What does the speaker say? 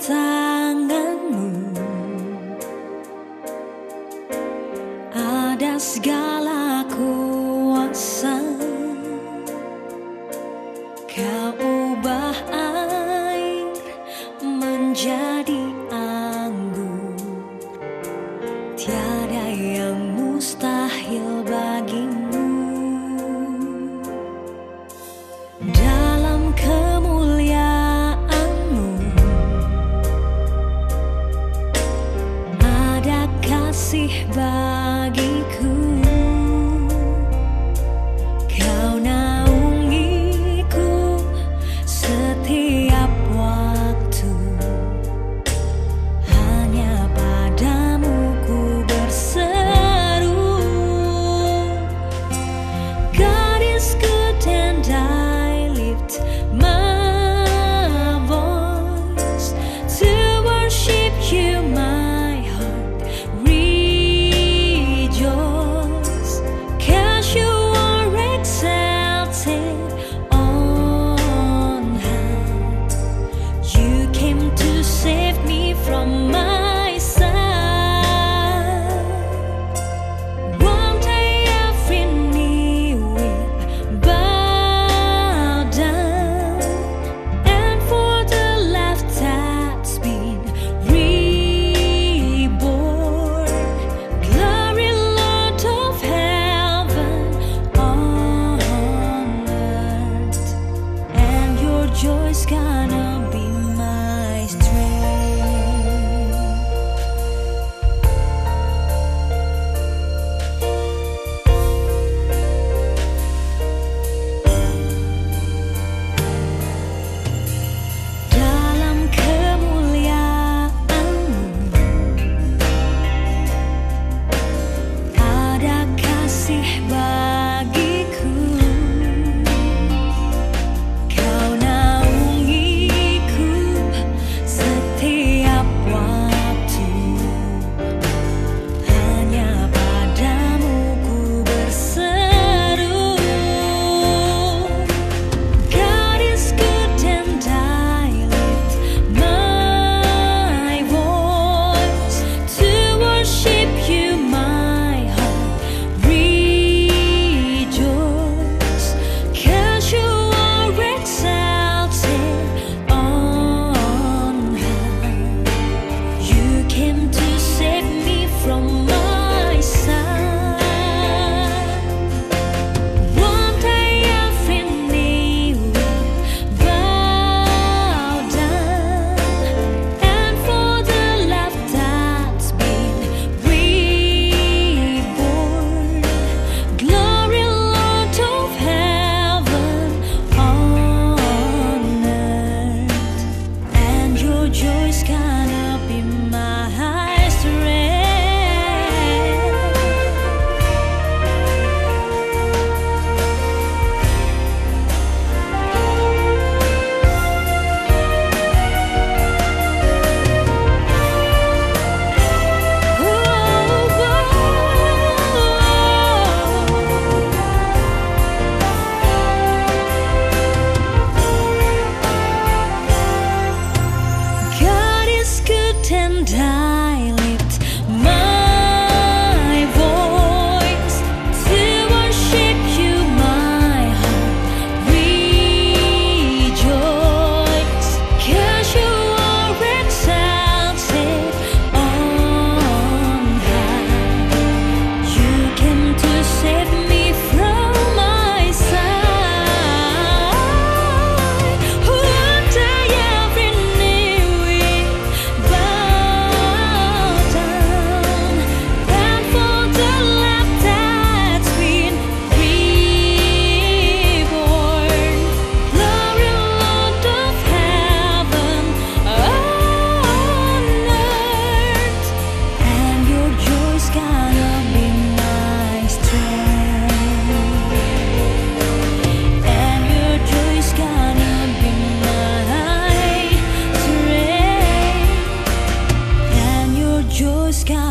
آدو kasih bagiku کیا